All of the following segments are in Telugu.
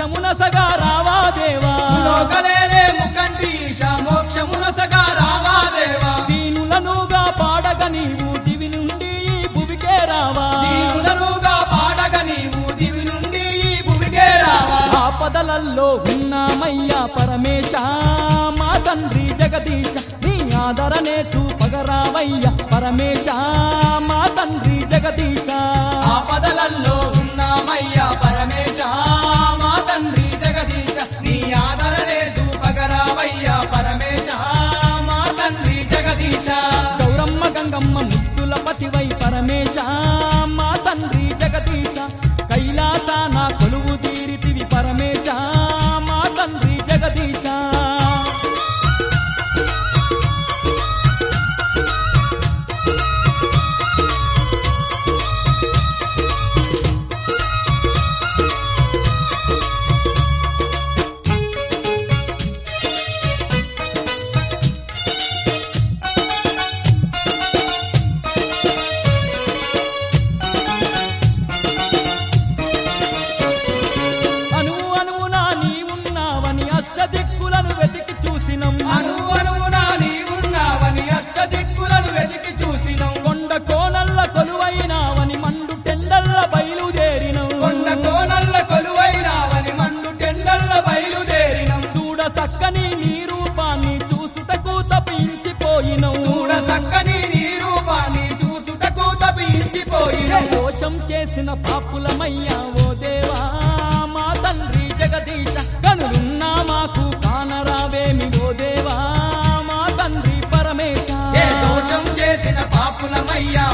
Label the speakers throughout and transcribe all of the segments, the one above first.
Speaker 1: మోక్షమున సగా రావా దేవా.
Speaker 2: ముకంటి మోక్షమున సగా రావా దేవా.
Speaker 1: దీనులనుగా పాడక నీవు దివి నుండి భువికే రావా.
Speaker 2: దీనులనుగా పాడక నీవు దివి నుండి భువికే రావా.
Speaker 1: ఆపదలల్లో ఉన్నామయ్యా పరమేశ మా తండ్రి జగదీశ నీ ఆదరనే చూపగరావయ్యా పరమేశ మా తండ్రి జగదీశ.
Speaker 2: ఆపదలల్లో ఉన్నామయ్యా పరమేశ.
Speaker 1: కమ్మ చేసిన పాపులమయ్యా ఓ దేవా మా తండ్రి జగదీశ కనులున్నా మాకు కానరావేమి ఓ దేవా మా తండ్రి పరమేశ.
Speaker 2: దోషం చేసిన పాపులమయ్యా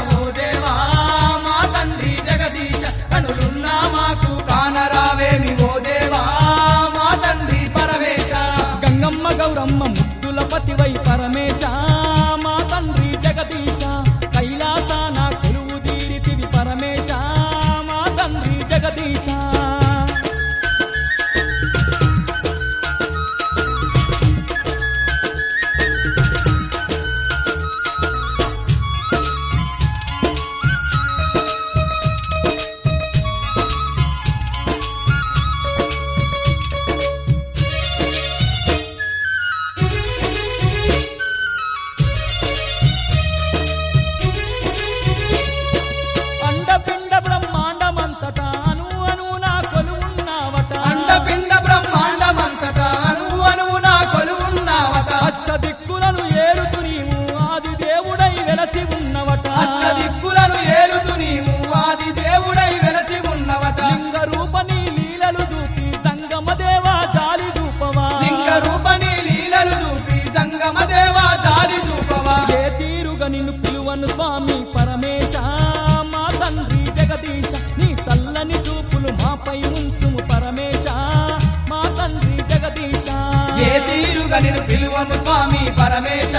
Speaker 1: దేవను స్వామి పరమేశ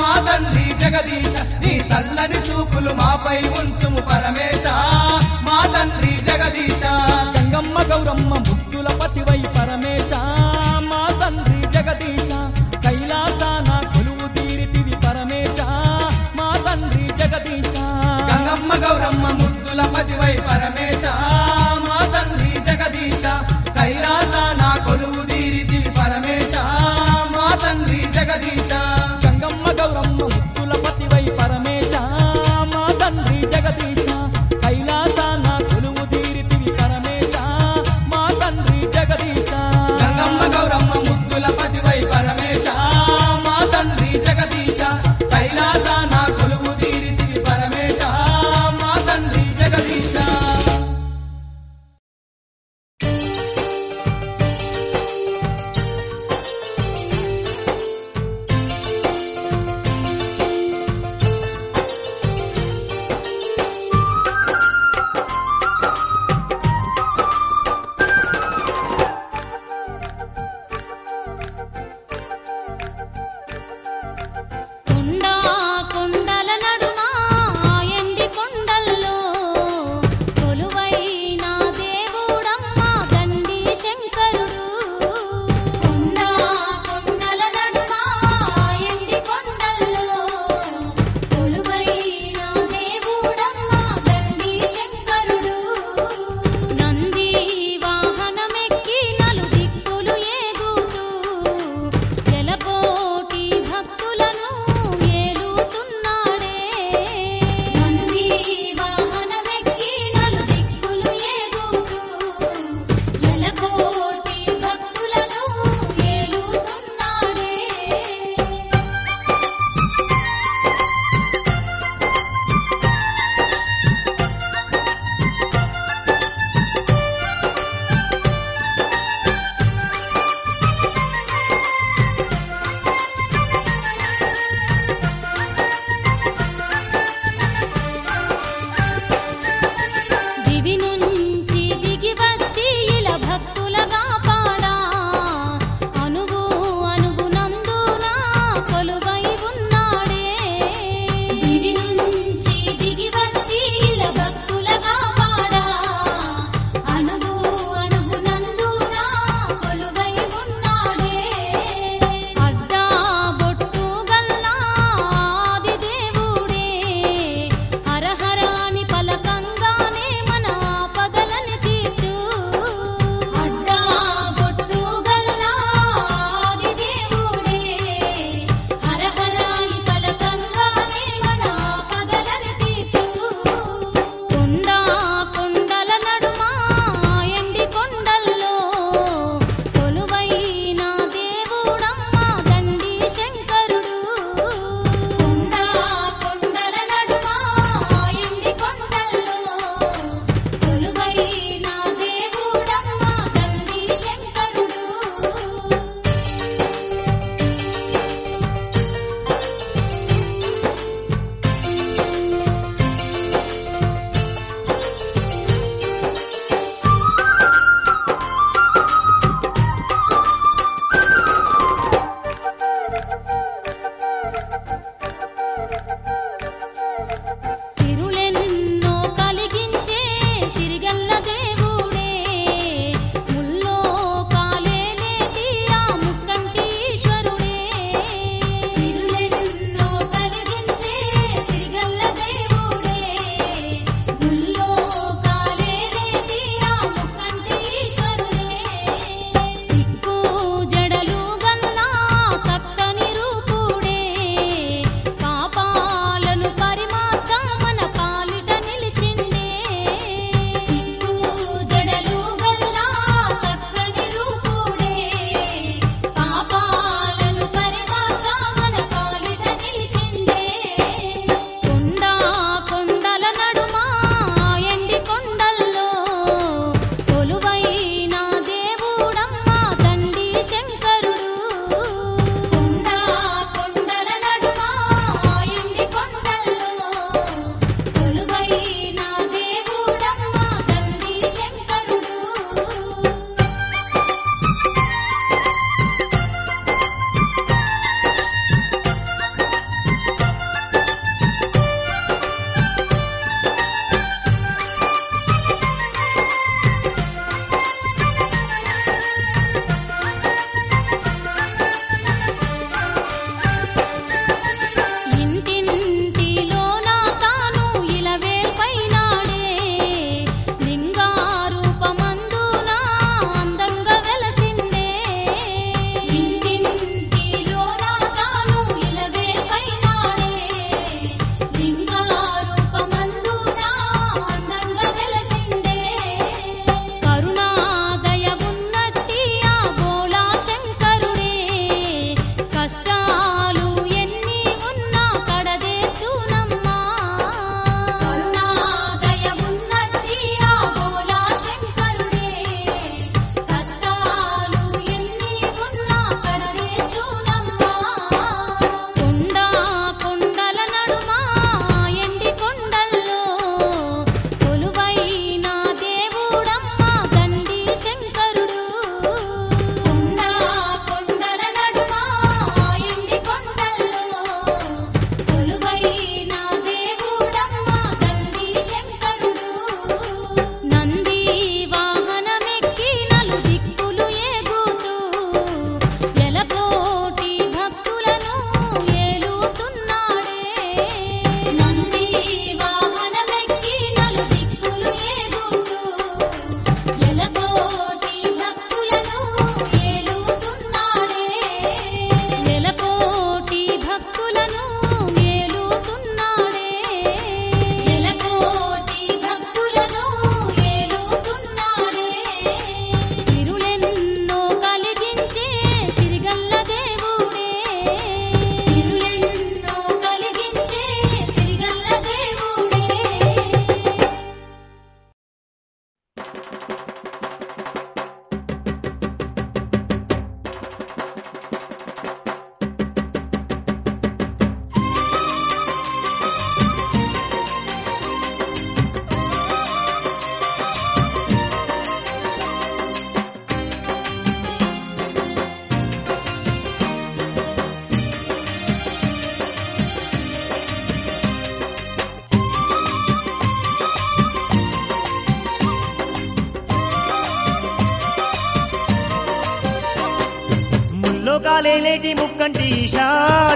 Speaker 1: మా తల్లి జగదీశ నీ సల్లని చూపులు మాపై
Speaker 3: ఉన్న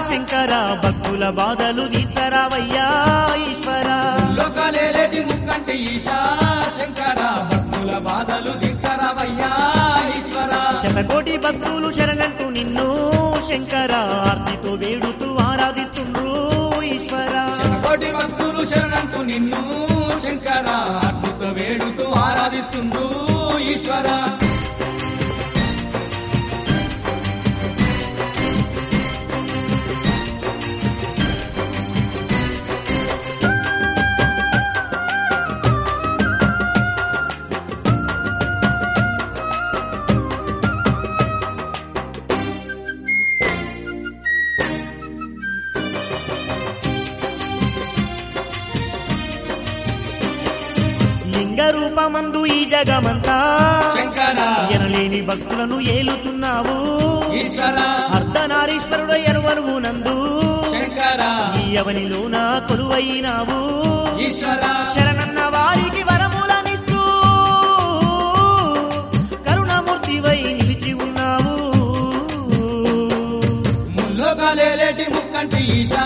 Speaker 3: శంకర భక్తుల బాధలు తీర్చరావయ్యా ఈశ్వర.
Speaker 2: లోకలేలేటి ముక్కంటి ఈశా శంకర భక్తుల బాధలు దిచ్చరవయ్యా ఈశ్వర.
Speaker 3: శతకోటి భక్తులు శరణంటూ నిన్ను శంకర ఆర్తితో వేడుతూ ఆరాధిస్తుండ్రు ఈశ్వర.
Speaker 2: శతకోటి భక్తులు శరణంటూ నిన్ను శంకర అద్భుత వేడుతూ ఆరాధిస్తుండ్రు ఈశ్వర.
Speaker 3: రూపమందు ఈ జగమంతా.
Speaker 2: శంకర.
Speaker 3: ఎనలేని భక్తులను ఏలుతున్నావు. అర్ధనారీశ్వరుడు ఎరువనువు నందు. అవనిలోన కొలువైనావు. శరణన్న వారికి వరములనిస్తూ. కరుణమూర్తివై నిలిచి ఉన్నావు.
Speaker 2: ముల్లోకలేలేటి ముక్కంటి ఈశా.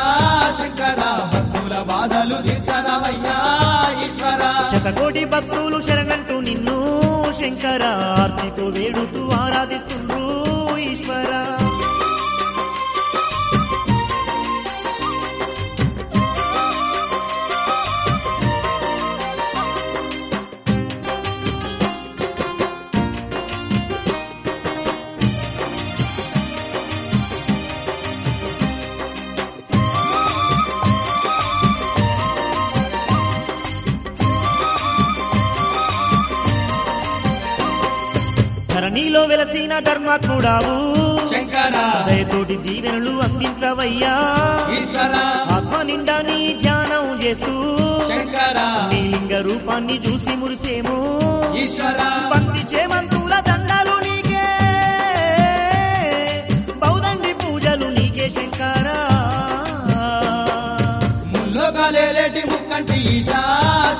Speaker 2: శంకర భక్తుల బాధలు ఈశ్వర
Speaker 3: శతకోటి భక్తులు శరణంటూ నిన్ను శంకరార్తితో వేడుతూ ఆరాధిస్తుండ్రు. ధరణిలో వెలసిన ధర్మాత్ముడావు.
Speaker 2: శంకర.
Speaker 3: దయతోటి దీవెనలు అందించవయ్యా. ఆత్మ నిండా నీ ధ్యానం చేస్తూ. నీ లింగ రూపాన్ని చూసి మురిసేము. పంక్తి చేమంతుల దండాలు నీకే. బౌదండి పూజలు నీకే శంకరా.
Speaker 2: ముక్కంటి ఈశా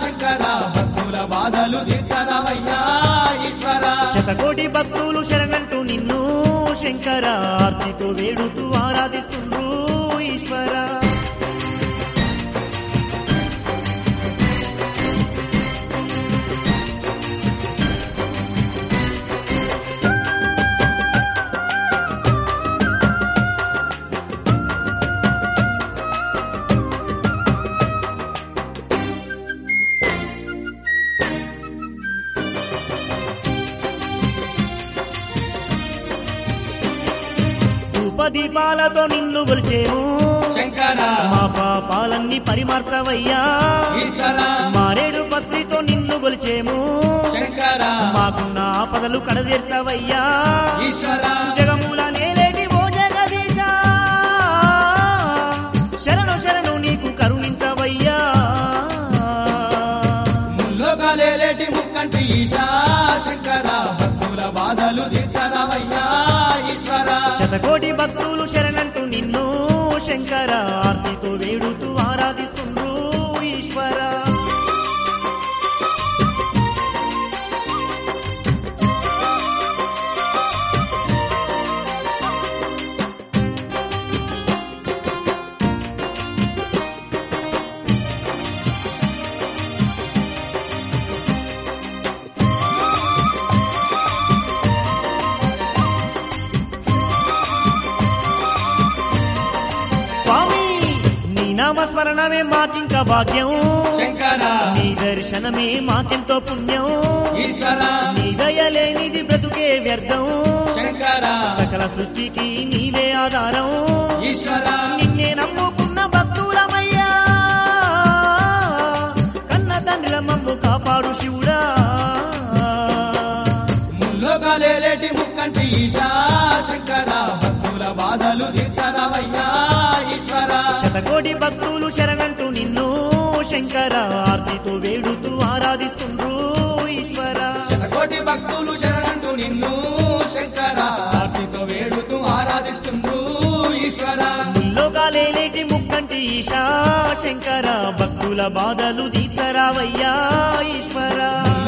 Speaker 2: శంకర. భక్తుల బాధలు ఈశ్వర
Speaker 3: శతకోటి భక్తులు శరణంటూ నిన్ను శంకర ఆర్తితో వేడుతూ ఆరాధిస్తుండ్రు ఈశ్వర. ధూపదీపాలతో నిన్ను గొలిచేము మా పాపాలన్నీ పరిమార్తవయ్యా. మారేడు పత్రితో నిన్ను గొలిచేము మాకున్న ఆపదలు కడదీర్చవయ్యా
Speaker 2: ఈశ్వర.
Speaker 3: జగముల
Speaker 2: బాధలు దిచ్చరవయ్యా ఈశ్వర.
Speaker 3: శతకోటి భక్తులు శరణంటూ నిన్ను శంకర. ఆర్తితో వేడుతూ ఆరాధి భాగ్యం
Speaker 2: శంకర.
Speaker 3: నీ దర్శనమే మాకెంతో పుణ్యం
Speaker 2: ఈశ్వర.
Speaker 3: నీ దయలేనిది బ్రతుకే వ్యర్థం.
Speaker 2: శంకర.
Speaker 3: సకల సృష్టికి నీవే ఆధారం.
Speaker 2: ఈశ్వర.
Speaker 3: నిన్నే నమ్ముకున్న భక్తులమయ్యా. కన్న తండ్రిల మమ్ము కాపాడు శివుడా.
Speaker 2: ముల్లోకలేలేటి ముక్కంటి ఈశా. శంకర భక్తుల బాధలు దిచ్చరవయ్యా ఈశ్వర.
Speaker 3: శతకోటి భక్తులు శరణంటూ శంకర ఆర్తితో వేడుతూ ఆరాధిస్తుండ్రు ఈశ్వర.
Speaker 2: శతకోటి భక్తులు శరణంటూ నిన్ను శంకర ఆర్తితో వేడుతూ ఆరాధిస్తుండ్రు ఈశ్వర.
Speaker 3: ముల్లోకాలేలేటి ముక్కంటి ఈశా శంకర భక్తుల బాధలు తీర్చరావయ్యా ఈశ్వర.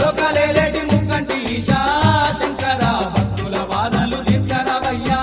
Speaker 2: లోకలేలేటి ముక్కంటి ఈశా శంకర భక్తుల బాధలు దిచ్చరవయ్యా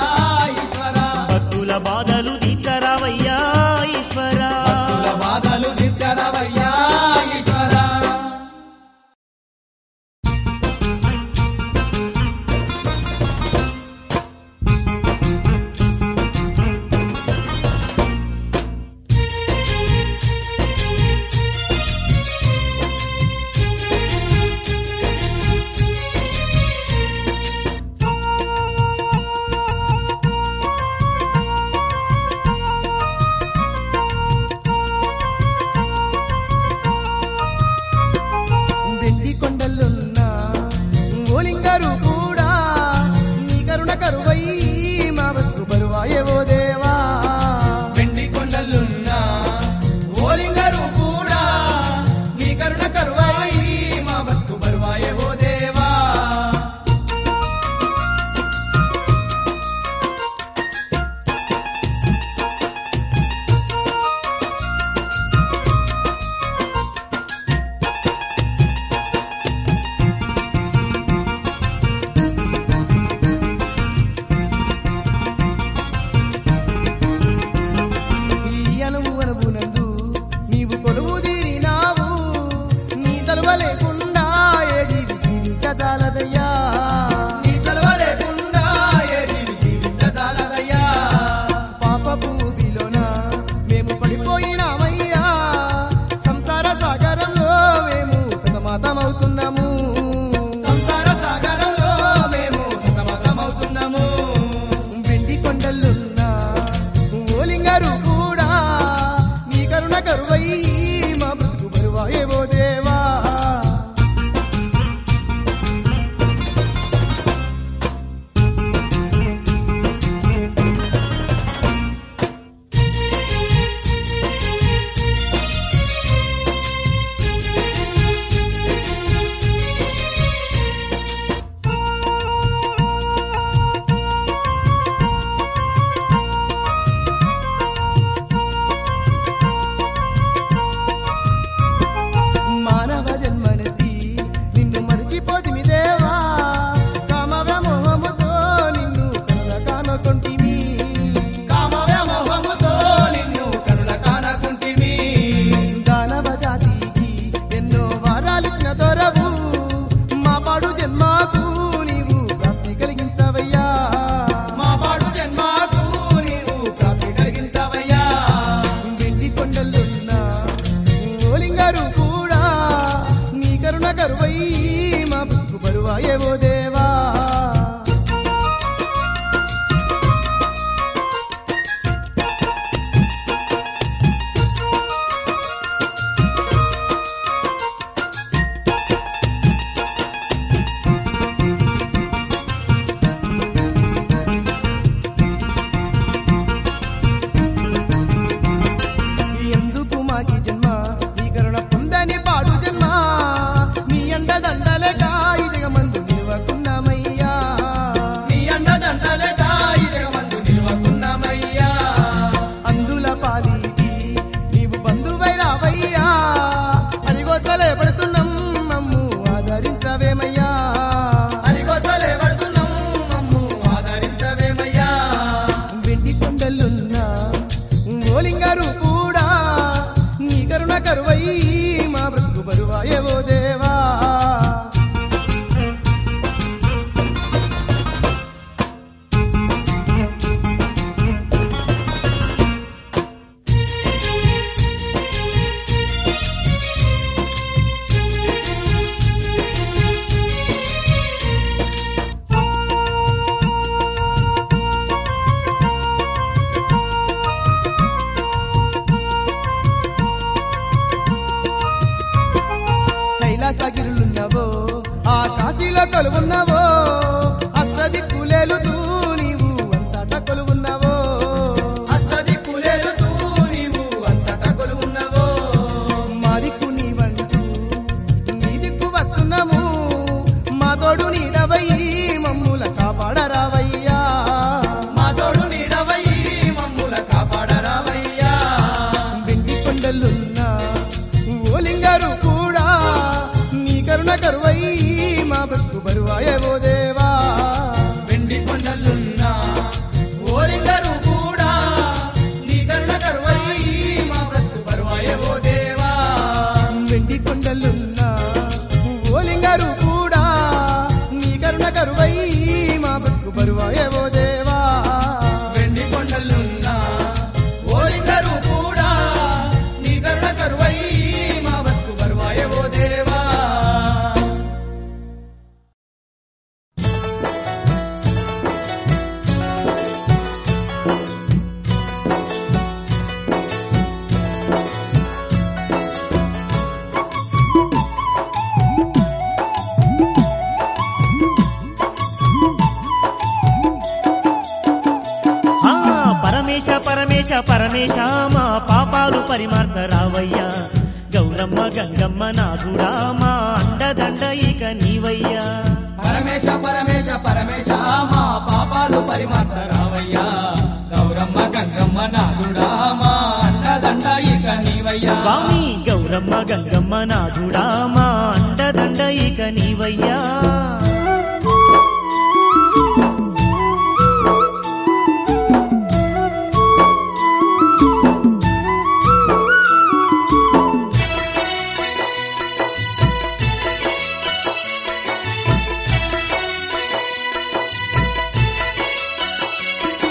Speaker 3: గంగమ్మ
Speaker 2: గంగమ్మ
Speaker 3: నాథుడా మా అండదండ ఇక నీవయ్యా.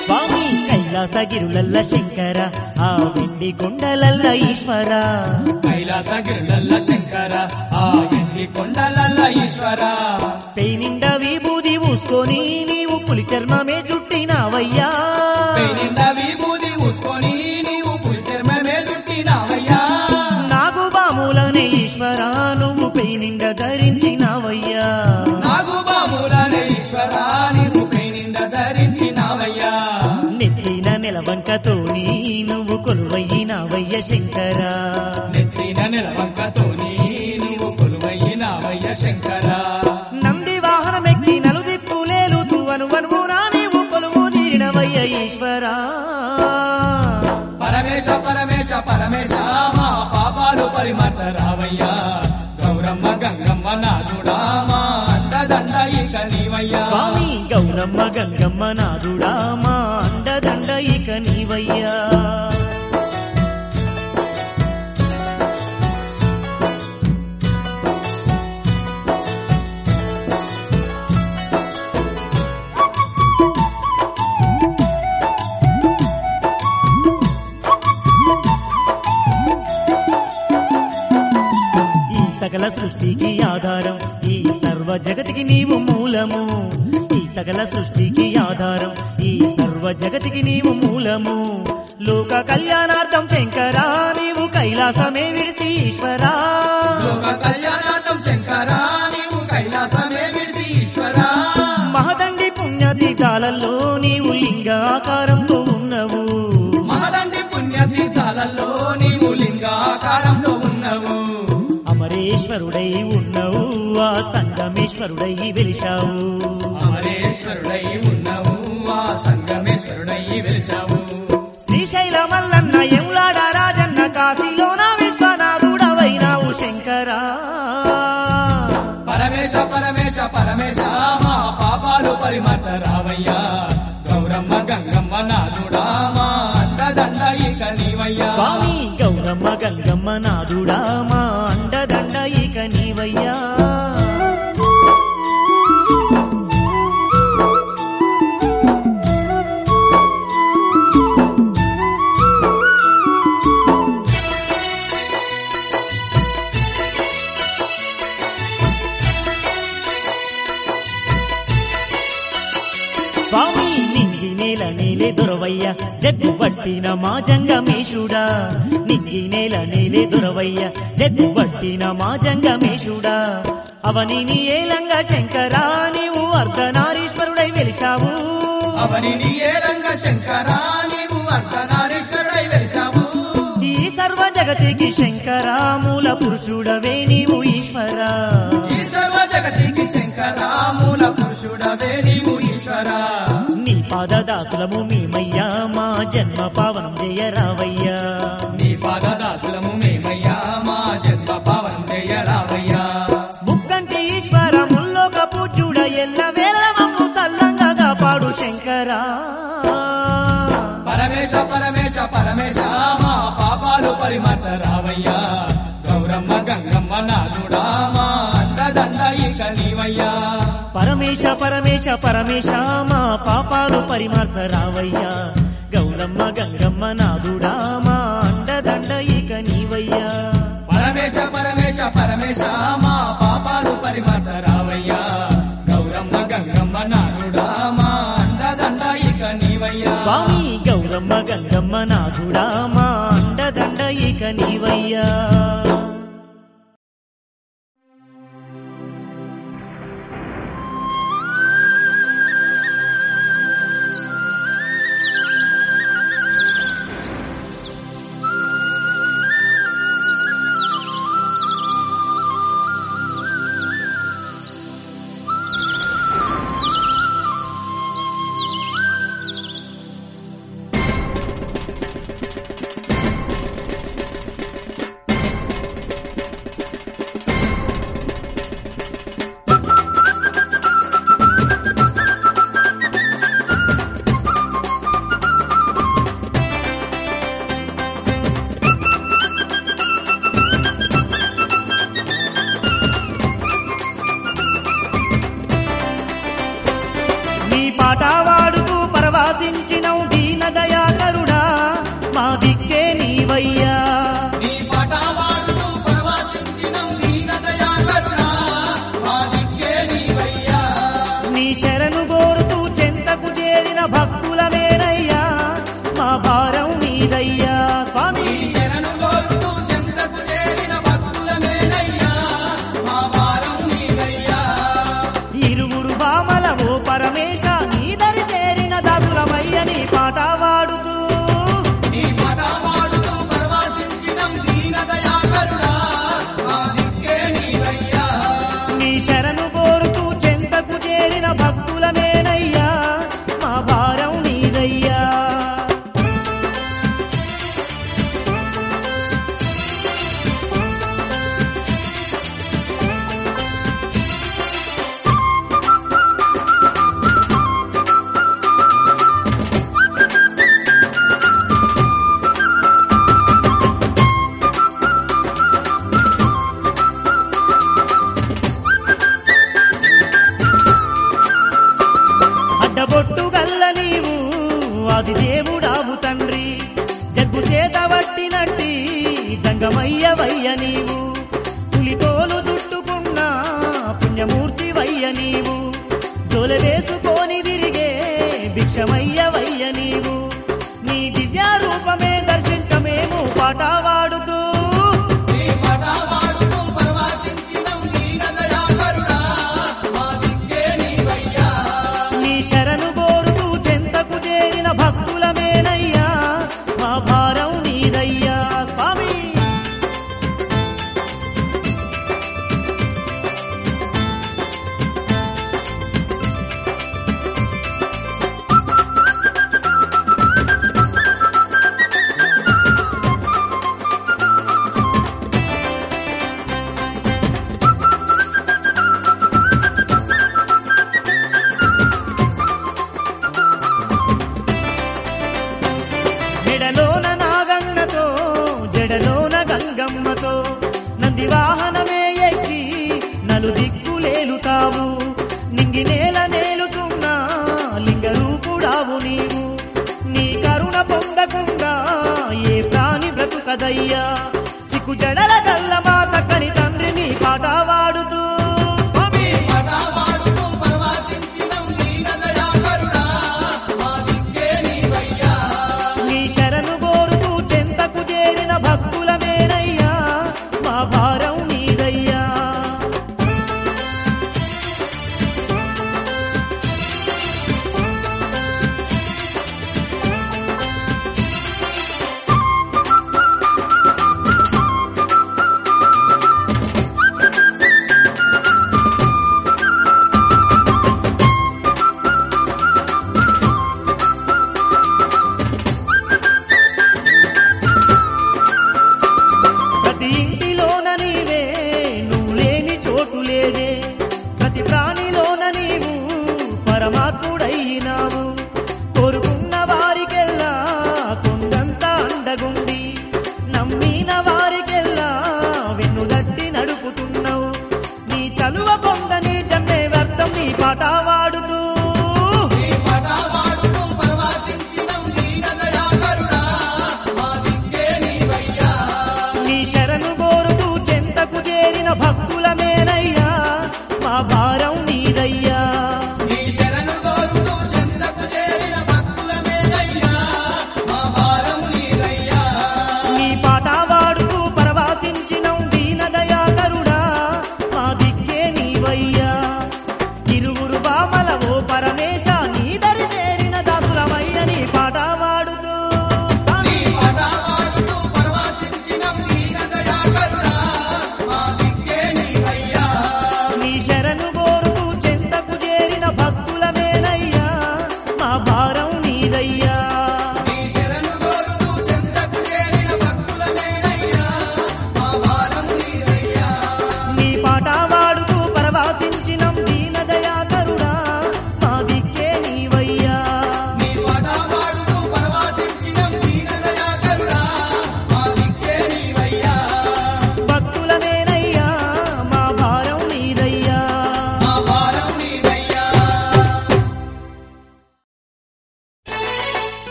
Speaker 3: స్వామి కైలాసగిరులల్ల శంకర వెండి గుండలల్ల ఈశ్వర.
Speaker 2: కైలాస గిరులల్ల శంకర ఆ ఎండి కొండలల్ల ఈశ్వర.
Speaker 3: పెయినిండ విభూది ఊసుకొని నీవు పులి చర్మమే జుట్టినావయ్యా
Speaker 2: పెయినిండ విభూది ఊసుకొని నీవు పులి చర్మమే చుట్టినావయ్యా.
Speaker 3: నాగు బాములనే ఈశ్వర నువ్వు పెయినిండ ధరించినావయ్యా.
Speaker 2: నాగు బాములనే ఈశ్వర నీవు పెయినిండ ధరించినావయ్యా.
Speaker 3: నెత్తిన నిలవంకతోని నువ్వు కొలువయ్యినావయ్య శంకర.
Speaker 2: నెత్తిన నిలవంకతోని నీవు కొలువయ్యినావయ్య శంకర.
Speaker 3: నంది వాహనమెక్కి నలుదిప్పులేలుతూ అనువనువునా నీవు కొలువు తీరినవయ్య ఈశ్వరా.
Speaker 2: పరమేశ పరమేశ పరమేశ మా పాపాలు పరిమర్చరావయ్యా గౌరమ్మ గంగమ్మ నాదుడా మా అండదండ ఇక నీవయ్యా.
Speaker 3: స్వామి గౌరమ్మ గంగమ్మ నాదుడా నీవు మూలము. ఈ సకల సృష్టికి ఆధారం. ఈ సర్వ జగతికి నీవు మూలము. లోక కళ్యాణార్థం శంకరా నీవు కైలాసమే విడిసి ఈశ్వరా.
Speaker 2: లోక కళ్యాణార్థం శంకరా నీవు కైలాసమే విడిసి ఈశ్వరా.
Speaker 3: మహదండి పుణ్యతీర్థాలలో నీవు లింగాకారంతో ఉన్నవు.
Speaker 2: మహదండి పుణ్యతీర్థాలలో నీవు లింగాకారంతో ఉన్నవు.
Speaker 3: అమరేశ్వరుడై సంగమేశ్వరుడై వెలిశావు.
Speaker 2: అమరేశ్వరుడై ఉన్నవు ఆ సంగమేశ్వరుడై వెలిశావు.
Speaker 3: శ్రీశైల మల్లన్న ఎములాడ రాజన్న కాశీలోన విశ్వనాథుడవైనావు శంకరా.
Speaker 2: పరమేశ పరమేశ పరమేశ మా పాపాలు పరిమర్చరావయ్యా గౌరమ్మ గంగమ్మ నాదుడా మా అండదండ ఇక నీవయ్యా.
Speaker 3: స్వామి గౌరమ్మ గంగమ్మ నాదుడా మా పట్టిన మా జంగమేశుడా నింగి నేల నేలే దొరవయ్య జగ్గు పట్టిన మా జంగమేశుడా అవని నీ ఏలంగా శంకరా నీవు అర్ధనారీశ్వరుడై వెలిశావు.
Speaker 2: అవని నీ ఏలంగ శంకరా నీవు అర్ధనారీశ్వరుడై వెలిశావు.
Speaker 3: ఈ సర్వ జగతికి శంకరా మూల పురుషుడవే నీవు ఈశ్వరా.
Speaker 2: ఈ సర్వ జగతికి శంకరా మూల పురుషుడవే నీవు ఈశ్వరా.
Speaker 3: నీ పాదదాసులము మేమయ్యా
Speaker 2: పాపాలు పరిమర్చరావయ్యా గౌరమ్మ గంగమ్మ నాదుడా మా అండదండ ఇక నీవయ్యా.
Speaker 3: పరమేశ పరమేశ పరమేశ మా పాపాలు పరిమార్చరావయ్యా గౌరమ్మ గంగమ్మ నాదుడా మా అండదండ ఇక నీవయ్యా.
Speaker 2: పరమేశ పరమేశ పరమేశ మా పాపాలు పరిమర్చరావయ్యా గౌరమ్మ గంగమ్మ నాదుడా మా అండదండ ఇక నీవయ్యా.
Speaker 3: స్వామి గౌరమ్మ గంగమ్మ నాథుడా కనివయ్యా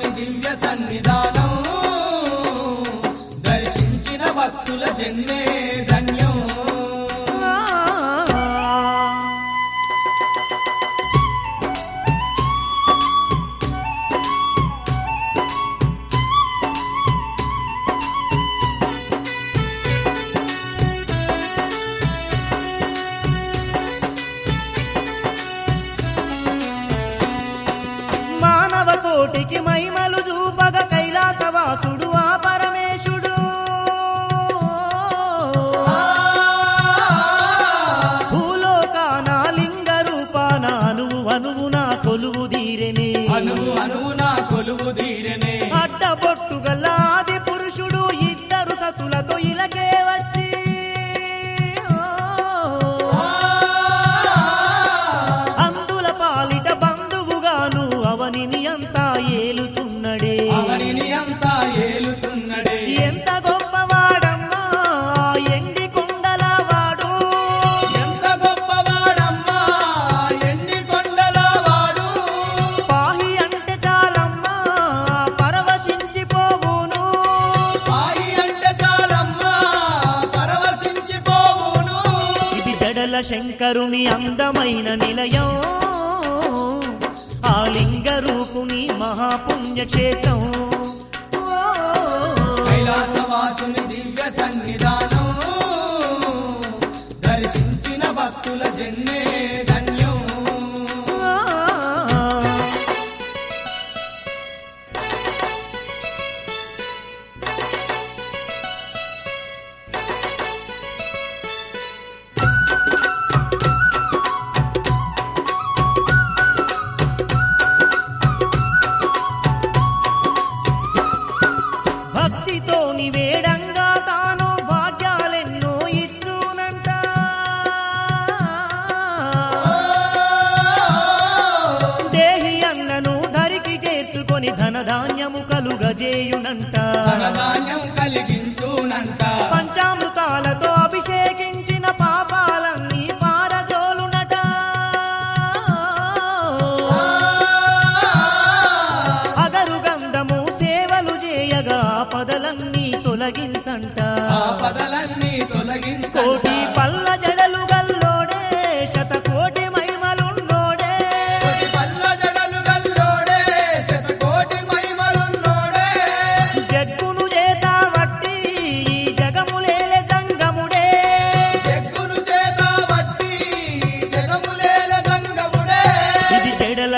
Speaker 3: దివ్య సన్నిధానం దర్శించిన భక్తుల జన్మే. महापुञ्जे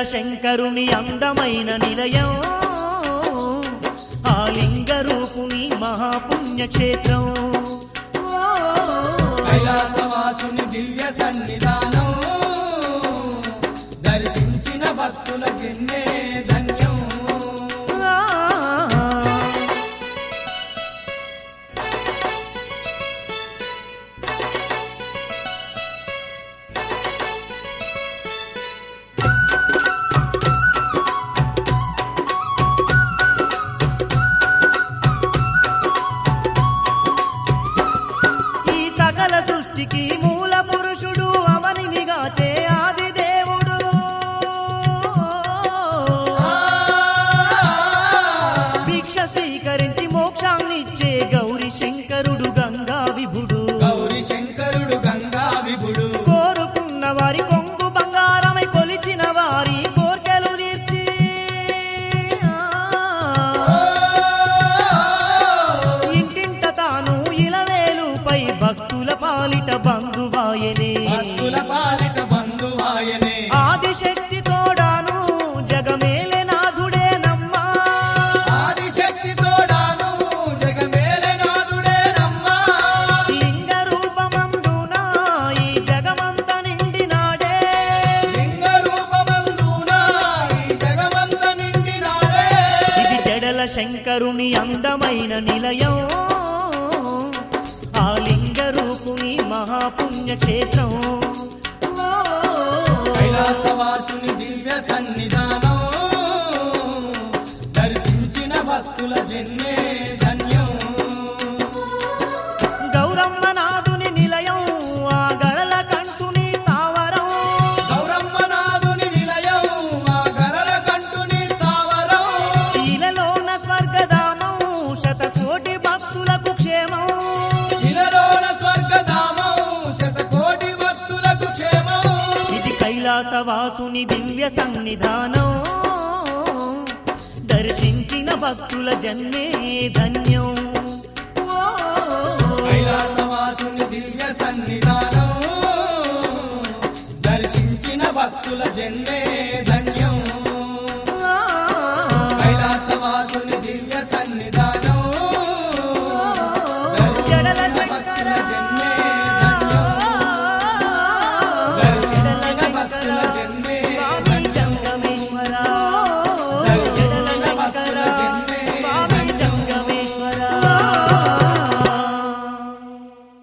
Speaker 3: శంకరుని అందమైన నిలయం ఆ లింగరూపుని మహాపుణ్యక్షేత్రం
Speaker 2: కైలాసవాసుని దివ్య సన్నిధానం దర్శించిన భక్తుల జన్మే
Speaker 3: శంకరుని అందమైన నిలయం ఆ లింగ రూపుని మహాపుణ్యక్షేత్రం.
Speaker 2: కైలాసవాసుని వాసుని దివ్య సన్నిధానం. దర్శించిన భక్తుల జన్మే ధన్యం. కైలాసవాసుని దివ్య సన్నిధానం. దర్శించిన భక్తుల జన్మే